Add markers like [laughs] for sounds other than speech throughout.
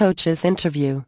Coaches Interview.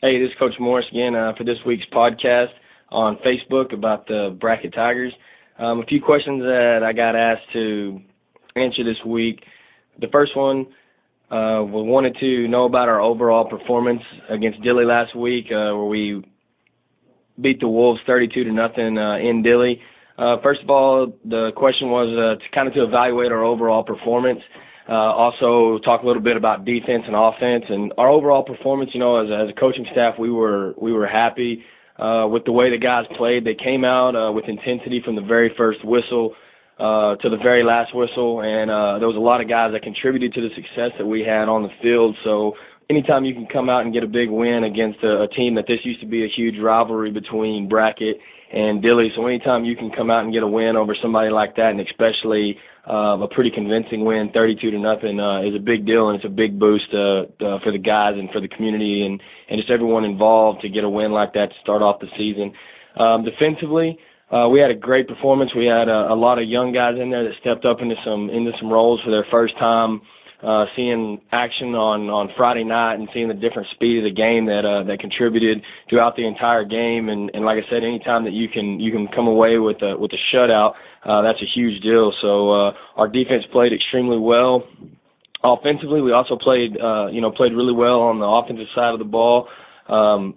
Hey, this is Coach Morris again uh, for this week's podcast on Facebook about the Brackett Tigers. Um, a few questions that I got asked to answer this week. The first one, uh, we wanted to know about our overall performance against Dilley last week, uh, where we beat the Wolves 32 to nothing uh, in Dilley. Uh, first of all, the question was uh, to kind of to evaluate our overall performance. Uh, also, talk a little bit about defense and offense and our overall performance. You know, as, as a coaching staff, we were we were happy uh, with the way the guys played. They came out uh, with intensity from the very first whistle uh, to the very last whistle, and uh, there was a lot of guys that contributed to the success that we had on the field. So anytime you can come out and get a big win against a, a team that this used to be a huge rivalry between Brackett and Dilley, so anytime you can come out and get a win over somebody like that, and especially uh, a pretty convincing win, 32 to nothing, uh, is a big deal, and it's a big boost uh, uh, for the guys and for the community and and just everyone involved to get a win like that to start off the season. Um, defensively, uh, we had a great performance. We had a, a lot of young guys in there that stepped up into some into some roles for their first time uh, seeing action on on Friday night and seeing the different speed of the game that uh, that contributed throughout the entire game. And, and like I said, anytime that you can you can come away with a with a shutout, uh, that's a huge deal. So uh, our defense played extremely well. Offensively, we also played uh, you know played really well on the offensive side of the ball. Um,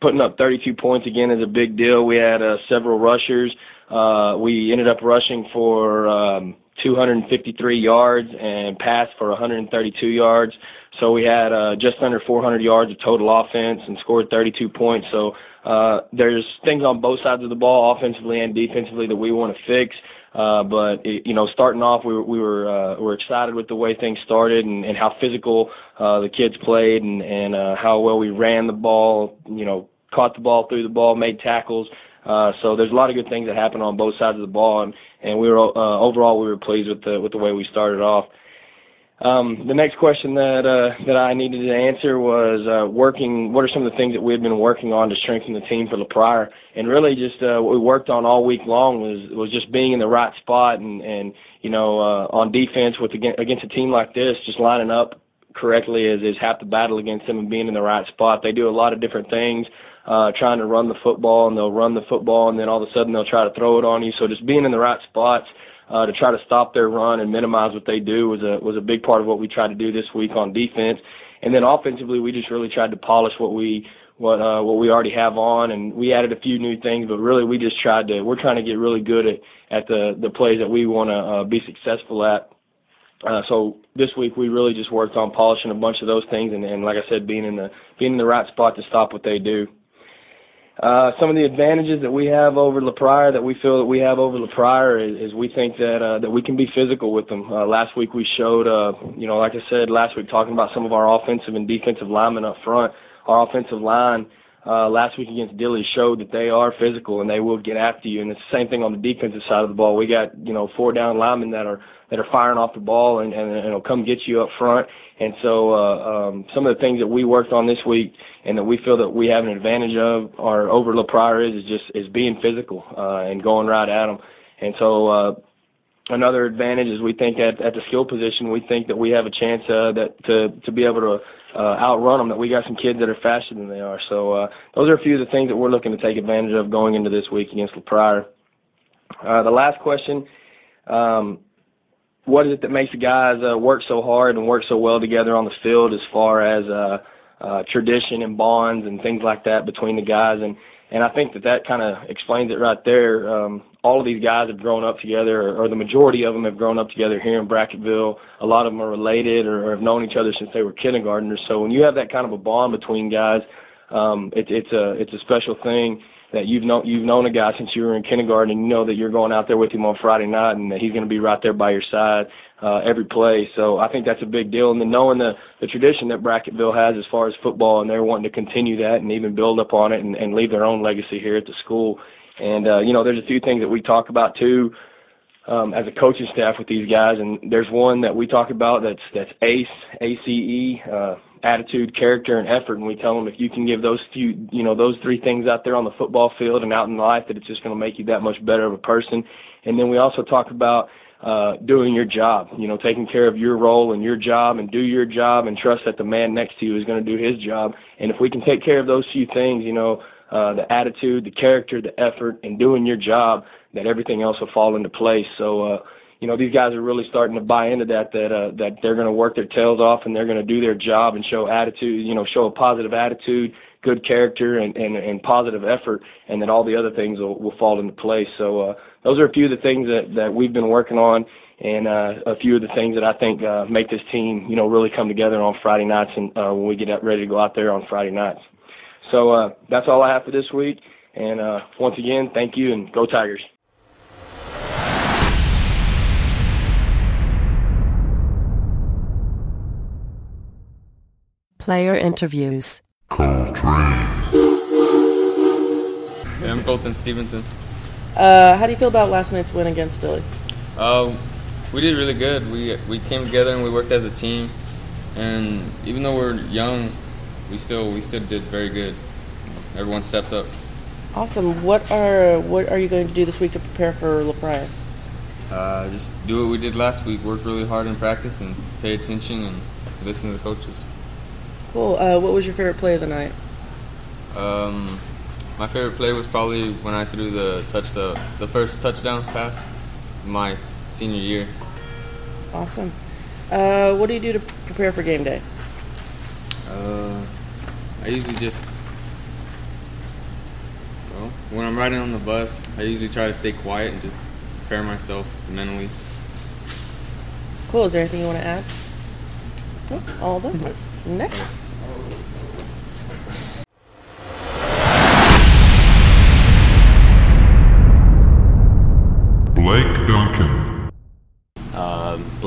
putting up 32 points again is a big deal. We had uh, several rushers. Uh, we ended up rushing for um, 253 yards and passed for 132 yards. So we had uh, just under 400 yards of total offense and scored 32 points. So uh, there's things on both sides of the ball, offensively and defensively, that we want to fix. Uh, but it, you know, starting off, we were we were uh, were excited with the way things started and, and how physical uh, the kids played and and uh, how well we ran the ball. You know, caught the ball, threw the ball, made tackles. Uh, so there's a lot of good things that happened on both sides of the ball, and, and we were uh, overall we were pleased with the with the way we started off. Um, the next question that uh, that I needed to answer was uh, working. What are some of the things that we had been working on to strengthen the team for La Pryor? And really, just uh, what we worked on all week long was was just being in the right spot and and you know uh, on defense with against a team like this, just lining up correctly is is half the battle against them and being in the right spot. They do a lot of different things uh, trying to run the football, and they'll run the football, and then all of a sudden they'll try to throw it on you. So just being in the right spots uh, to try to stop their run and minimize what they do was a was a big part of what we tried to do this week on defense. And then offensively, we just really tried to polish what we what uh, what we already have on, and we added a few new things. But really, we just tried to we're trying to get really good at at the the plays that we want to uh, be successful at. Uh, so this week we really just worked on polishing a bunch of those things, and, and like I said, being in the being in the right spot to stop what they do. Uh, some of the advantages that we have over La Pryor that we feel that we have over La Pryor is, is we think that uh, that we can be physical with them. Uh, last week we showed, uh, you know, like I said last week, talking about some of our offensive and defensive linemen up front. Our offensive line uh, last week against Dilley showed that they are physical and they will get after you. And it's the same thing on the defensive side of the ball. We got you know four down linemen that are that are firing off the ball and, and, and it'll come get you up front. And so uh, um, some of the things that we worked on this week and that we feel that we have an advantage of or over La Pryor is, is just is being physical uh, and going right at them. And so uh, another advantage is we think at, at the skill position we think that we have a chance uh, that to to be able to uh, outrun them. That we got some kids that are faster than they are. So uh, those are a few of the things that we're looking to take advantage of going into this week against La Pryor. Uh, the last question. Um, what is it that makes the guys uh, work so hard and work so well together on the field as far as uh, uh, tradition and bonds and things like that between the guys and and I think that that kind of explains it right there. Um, all of these guys have grown up together, or, or the majority of them have grown up together here in Brackettville. A lot of them are related or, or have known each other since they were kindergartners. So when you have that kind of a bond between guys, um, it, it's a it's a special thing that you've known you've known a guy since you were in kindergarten and you know that you're going out there with him on Friday night and that he's going to be right there by your side uh, every play. So I think that's a big deal. And then knowing the the tradition that Brackettville has as far as football and they're wanting to continue that and even build up on it and, and leave their own legacy here at the school. And uh, you know, there's a few things that we talk about too. Um, as a coaching staff with these guys, and there's one that we talk about that's that's ACE, A-C-E, uh, attitude, character, and effort. And we tell them if you can give those few, you know, those three things out there on the football field and out in life, that it's just going to make you that much better of a person. And then we also talk about uh, doing your job, you know, taking care of your role and your job and do your job and trust that the man next to you is going to do his job. And if we can take care of those few things, you know, uh, the attitude, the character, the effort, and doing your job, that everything else will fall into place. So, uh, you know, these guys are really starting to buy into that, that, uh, that they're going to work their tails off and they're going to do their job and show attitude, you know, show a positive attitude, good character and, and, and positive effort and that all the other things will, will fall into place. So, uh, those are a few of the things that, that we've been working on and, uh, a few of the things that I think, uh, make this team, you know, really come together on Friday nights and, uh, when we get ready to go out there on Friday nights. So, uh, that's all I have for this week. And, uh, once again, thank you and go Tigers. Player interviews. Coltrane. Yeah, I'm Colton Stevenson. Uh, how do you feel about last night's win against Dilley? Uh, we did really good. We we came together and we worked as a team. And even though we're young, we still we still did very good. Everyone stepped up. Awesome. What are what are you going to do this week to prepare for La Pryor? Uh, just do what we did last week. Work really hard in practice and pay attention and listen to the coaches. Cool. Uh, what was your favorite play of the night? Um, my favorite play was probably when I threw the touch the the first touchdown pass my senior year. Awesome. Uh, what do you do to prepare for game day? Uh, I usually just well, when I'm riding on the bus, I usually try to stay quiet and just prepare myself mentally. Cool. Is there anything you want to add? No? All done. Next.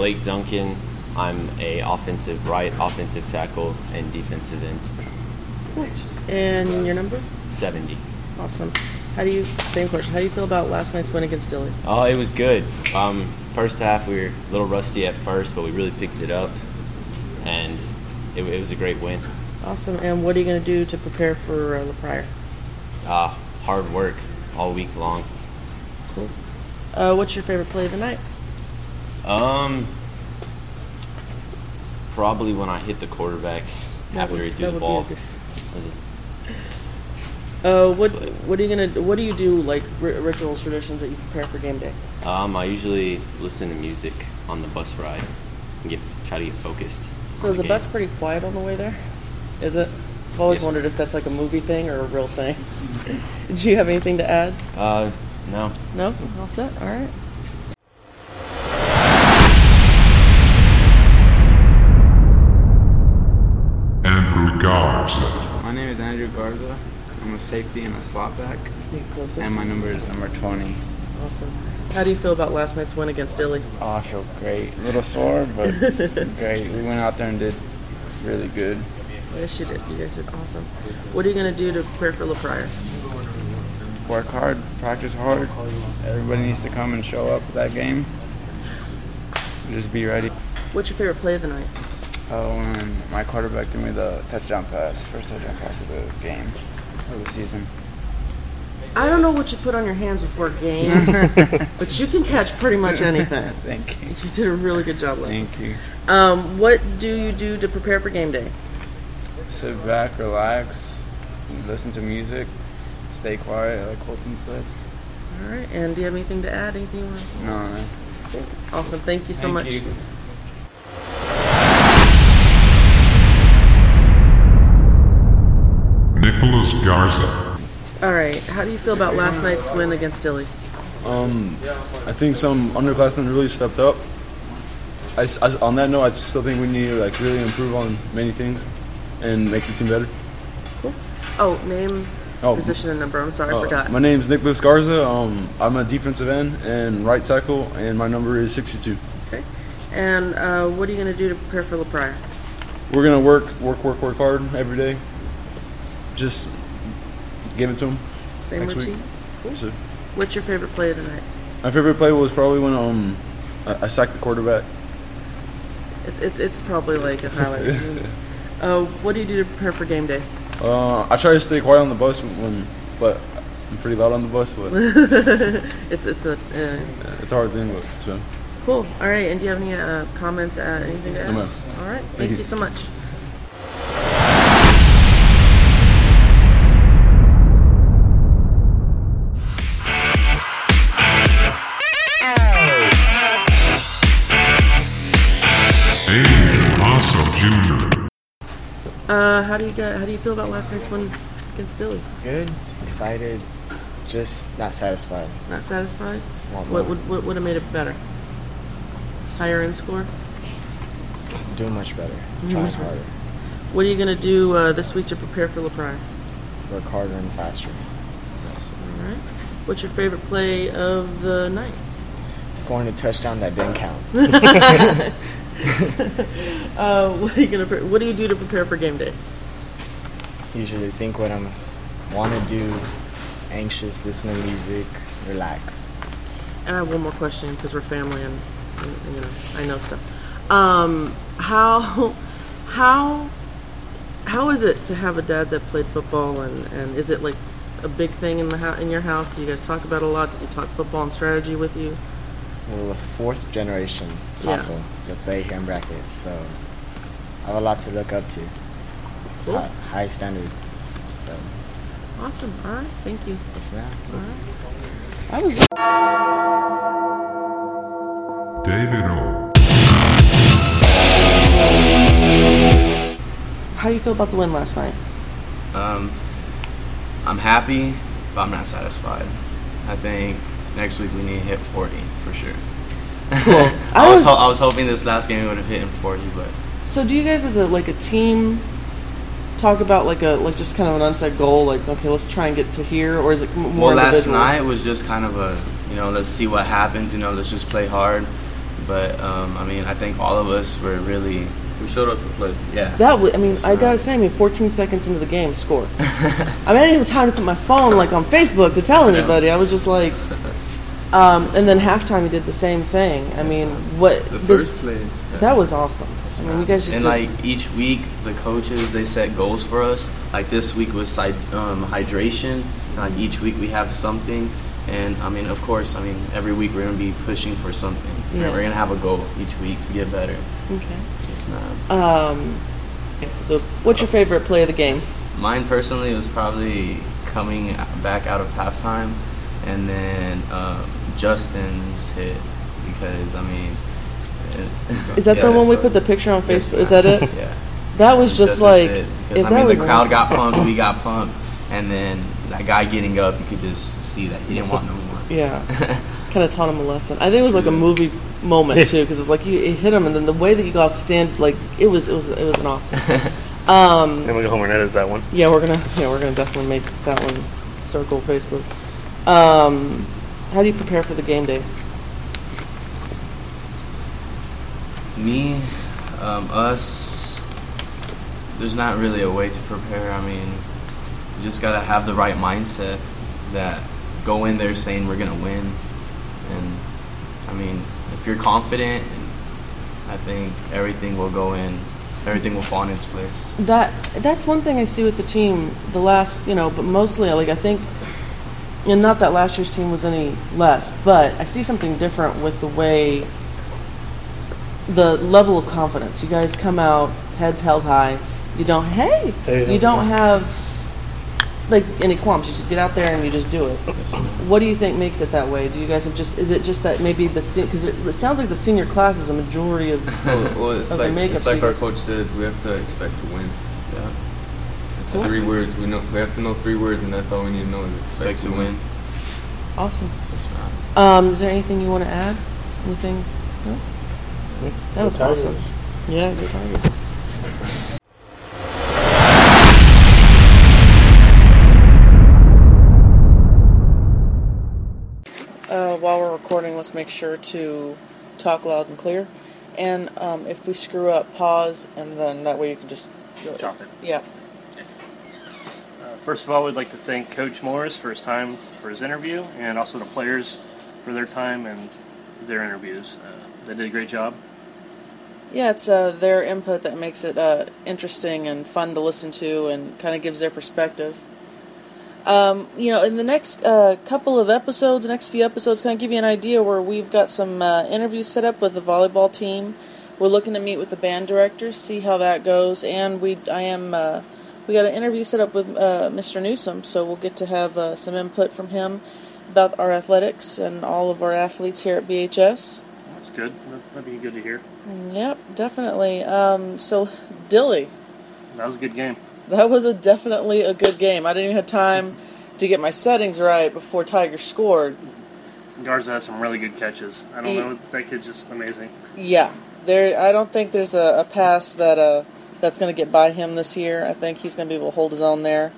Blake Duncan. I'm a offensive right, offensive tackle, and defensive end. Cool. And your number? 70. Awesome. How do you? Same question. How do you feel about last night's win against Dilley? Oh, it was good. Um, first half we were a little rusty at first, but we really picked it up, and it, it was a great win. Awesome. And what are you going to do to prepare for uh, La Pryor? Uh, hard work all week long. Cool. Uh, what's your favorite play of the night? Um, probably when I hit the quarterback That after would- he threw the ball. good- Uh, what What are you gonna? What do you do? Like ri- rituals, traditions that you prepare for game day? Um, I usually listen to music on the bus ride and get try to get focused. So is the game. bus pretty quiet on the way there? Is it? I've always Yes. wondered if that's like a movie thing or a real thing. [laughs] Do you have anything to add? Uh, no. No, all set. All right. I'm a safety and a slot back, closer. and my number is number 20. Awesome. How do you feel about last night's win against Dilley? Oh, I feel great. A little sore, but [laughs] great. We went out there and did really good. Yes, you did. You guys did awesome. What are you gonna do to prepare for La Pryor? Work hard, practice hard. Everybody needs to come and show up for that game. Just be ready. What's your favorite play of the night? Oh, when my quarterback threw me the touchdown pass, first touchdown pass of the game, of the season. I don't know what you put on your hands before games, [laughs] but you can catch pretty much anything. [laughs] Thank you. You did a really good job last. Thank you. Um, what do you do to prepare for game day? Sit back, relax, listen to music, stay quiet, like Colton said. All right. And do you have anything to add? Anything you want? to- No. Awesome. Thank you so Thank much. you. Nicholas Garza. All right. How do you feel about last night's win against Dilley? Um, I think some underclassmen really stepped up. I, s- I- on that note, I still think we need to like really improve on many things and make the team better. Cool. Oh, name, Oh, position, and number. I'm sorry, I uh, forgot. my name's Nicholas Garza. Um, I'm a defensive end and right tackle, and my number is 62. Okay. And uh, what are you going to do to prepare for La Pryor? We're gonna work, work, work, work hard every day. Just give it to them. Same Next week. routine. Cool. So, What's your favorite play of the night? my favorite play was probably when um I, I sacked the quarterback. It's it's it's probably like a highlight. uh, [laughs] what do you do to prepare for game day? Uh, I try to stay quiet on the bus when, but I'm pretty loud on the bus. But [laughs] it's it's a uh, it's a hard thing. But so Cool. All right. And do you have any uh, comments? Uh, anything to add? Ma'am. All right. Thank, you. you so much. Uh, how do you get? How do you feel about last night's win against Dilley? Good, excited, just not satisfied. Not satisfied? What would what would have made it better? Higher end score. Doing much better, Doing trying much better. harder, What are you gonna do uh, this week to prepare for La Pryor? work harder and faster. All right. What's your favorite play of the night? Scoring a touchdown that didn't count. [laughs] [laughs] [laughs] Uh, what are you gonna? Pre- what do you do to prepare for game day? Usually think what I'm want to do, anxious, listen to music, relax. And I have one more question because we're family and, and, you know I know stuff. Um, how how how is it to have a dad that played football and, and is it like a big thing in the ho- in your house? Do you guys talk about it a lot? Does he talk football and strategy with you? Well, the fourth generation Yeah. to play here in brackets, so I have a lot to look up to. Cool. High, high standard. So, Awesome. All right. Thank you. yes, ma'am. All right. I was David O. How do you feel about the win last night? Um, I'm happy, but I'm not satisfied. I think next week we need to hit 40 for sure. Cool. [laughs] I, I was was- ho- I was hoping this last game would have hit in 40, but So do you guys as a like a team talk about like a like just kind of an unsaid goal like okay let's try and get to here or is it m- more well, last individual? night was just kind of a you know let's see what happens. You know, let's just play hard. But um, I mean, I think all of us were really We showed up to play. yeah. That w- I mean, I gotta say, I mean, 14 seconds into the game, score. [laughs] I mean, I didn't have time to put my phone like on Facebook to tell anybody. I was just like, um, and then halftime, you did the same thing. I mean, what? The does- first play. yeah. That was awesome. I mean, you guys just and like each week, the coaches they set goals for us. Like this week was um, hydration. Like each week we have something, and I mean, of course, I mean every week we're gonna be pushing for something. We're- Yeah. We're gonna have a goal each week to get better. okay. Yes, ma'am. Um, the, what's your favorite play of the game? Mine personally was probably coming back out of halftime, and then um, Justin's hit because I mean. it- [laughs] Is that yeah, the one that's we put the picture on Yes, Facebook? Is that it? yeah. That was just Justin's like, hit, because I mean the crowd got pumped, we got [laughs] pumped, and then that guy getting up, you could just see that he didn't want no more. Yeah. [laughs] kind of taught him a lesson. I think it was like a movie moment too, because it's like you it hit him, and then the way that you guys stand, like it was, it was, it was an awesome. Um, and we go home and edit that one. yeah, we're gonna, yeah, we're gonna definitely make that one circle Facebook. Um, how do you prepare for the game day? Me, um, us, there's not really a way to prepare. I mean, you just gotta have the right mindset that go in there saying we're gonna win. And I mean, if you're confident, I think everything will go in, everything will fall in its place. That that's one thing I see with the team. The last, you know, but mostly like I think, and not that last year's team was any less, but I see something different with the way, the level of confidence. You guys come out heads held high. You don't hey, Hey, you don't going? have like any qualms. You just get out there and you just do it. What do you think makes it that way? Do you guys have just? Is it just that maybe the because it, it sounds like the senior class is a majority of. Well, [laughs] well, it's Of the like makeup, it's like our coach said. We have to expect to win. Yeah. It's Cool. three words. We know we have to know three words, and that's all we need to know is expect, Expect to win. Awesome. Yes, ma'am. Um, is there anything you want to add? Anything? No? That was Tigers. awesome. Yeah, good Tigers. Uh, while we're recording, let's make sure to talk loud and clear. And um, if we screw up, pause, and then that way you can just. Chop it. Yeah. First of all, we'd like to thank Coach Morris for his time for his interview, and also the players for their time and their interviews. Uh, they did a great job. Yeah, it's uh, their input that makes it uh, interesting and fun to listen to and kind of gives their perspective. Um, you know, in the next uh, couple of episodes, next few episodes, kind of give you an idea where we've got some uh, interviews set up with the volleyball team. We're looking to meet with the band director, see how that goes, and we I am uh, we got an interview set up with uh, Mr. Newsom, so we'll get to have uh, some input from him about our athletics and all of our athletes here at BHS. That's good. That- That'd be good to hear. Yep, definitely. Um, so, Dilley, That was a good game. that was a definitely a good game. I didn't even have time to get my settings right before Tiger scored. Garza has some really good catches. I don't He- know. That kid's just amazing. Yeah, there. I don't think there's a, a pass that uh that's going to get by him this year. I think he's going to be able to hold his own there,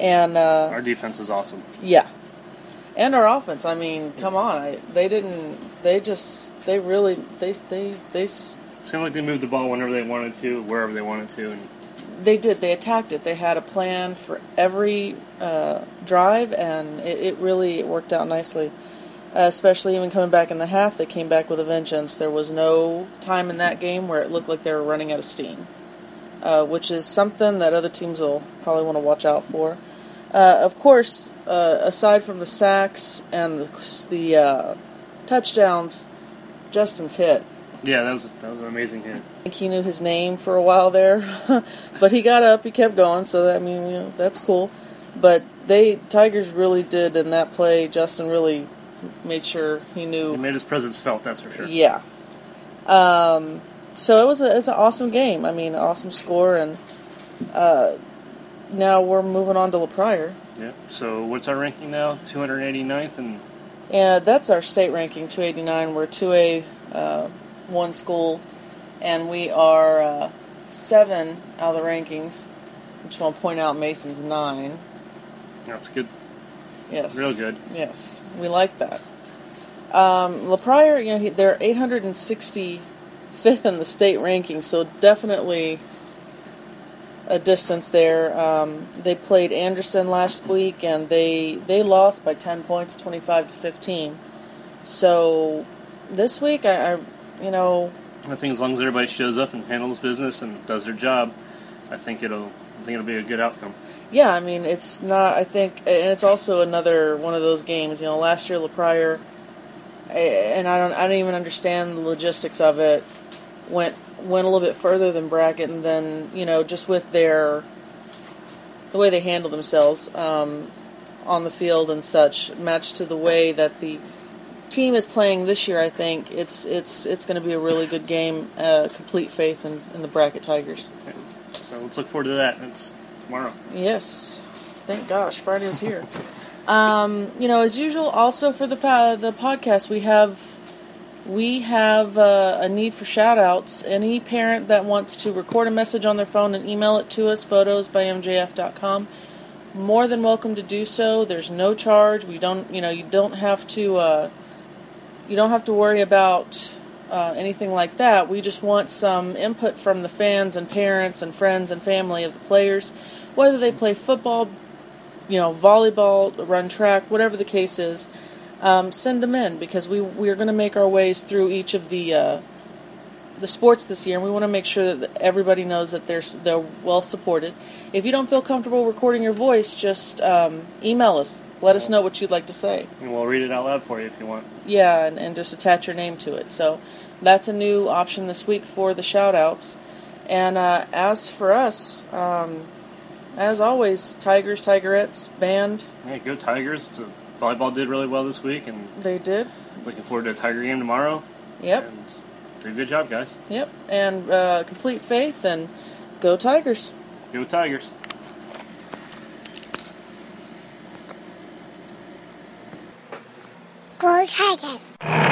and uh, Our defense is awesome. yeah, and our offense. I mean, come on, I, they didn't. They just. They really. They. They. They. Seemed like they moved the ball whenever they wanted to, wherever they wanted to, and They did. They attacked it. They had a plan for every uh, drive, and it, it really worked out nicely. Uh, especially even coming back in the half, they came back with a vengeance. There was no time in that game where it looked like they were running out of steam, uh, which is something that other teams will probably want to watch out for. Uh, of course, uh, aside from the sacks and the, the uh, touchdowns, Justin's hit. yeah, that was that was an amazing hit. I think he knew his name for a while there, [laughs] but he got up, he kept going, so that, I mean, you know, that's cool. But they Tigers really did in that play. Justin really made sure he He knew. made his presence felt. That's for sure. Yeah. Um, so it was a, it was an awesome game. I mean, awesome score, and uh, now we're moving on to La Pryor. Yeah. So what's our ranking now? 289th, and And that's our state ranking, 289. We're 2A, uh, one school, and we are uh, seven out of the rankings. Which I'll point out, Mason's nine. that's good. Yes, Real good. Yes, we like that. Um, La Pryor, you know, he, they're 865th in the state ranking, so definitely a distance there. Um, they played Anderson last week, and they they lost by 10 points, 25 to 15. So this week, I, I you know, I think as long as everybody shows up and handles business and does their job, I think it'll I think it'll be a good outcome. Yeah, I mean, it's not. I think, and it's also another one of those games. You know, last year La Pryor, eh, and I don't, I don't even understand the logistics of it. Went went a little bit further than Brackett, and then you know, just with their the way they handle themselves um, on the field and such, matched to the way that the team is playing this year. I think it's it's it's going to be a really good game. Uh, complete faith in, in the Brackett Tigers. So let's look forward to that. It's tomorrow. Yes. Thank gosh, Friday is here. [laughs] Um, you know, as usual, also for the pa- the podcast, we have we have uh, a need for shout outs. Any parent that wants to record a message on their phone and email it to us, photos by mjf.com, more than welcome to do so. There's no charge. We don't, you know, you don't have to, uh, you don't have to worry about uh, anything like that. We just want some input from the fans and parents and friends and family of the players, whether they play football, you know, volleyball, run track, whatever the case is. Um, send them in because we we are going to make our ways through each of the uh, the sports this year, and we want to make sure that everybody knows that they're they're well supported. If you don't feel comfortable recording your voice, just um, email us. Let us know what you'd like to say. And we'll read it out loud for you if you want. Yeah, and, and just attach your name to it. So that's a new option this week for the shout outs. And uh, as for us, um, as always, Tigers, Tigerettes, band, Hey, go Tigers. The volleyball did really well this week, and they did. looking forward to a Tiger game tomorrow. Yep, And do a good job, guys. yep. And uh, complete faith and go Tigers. Go Tigers. Go Tigers!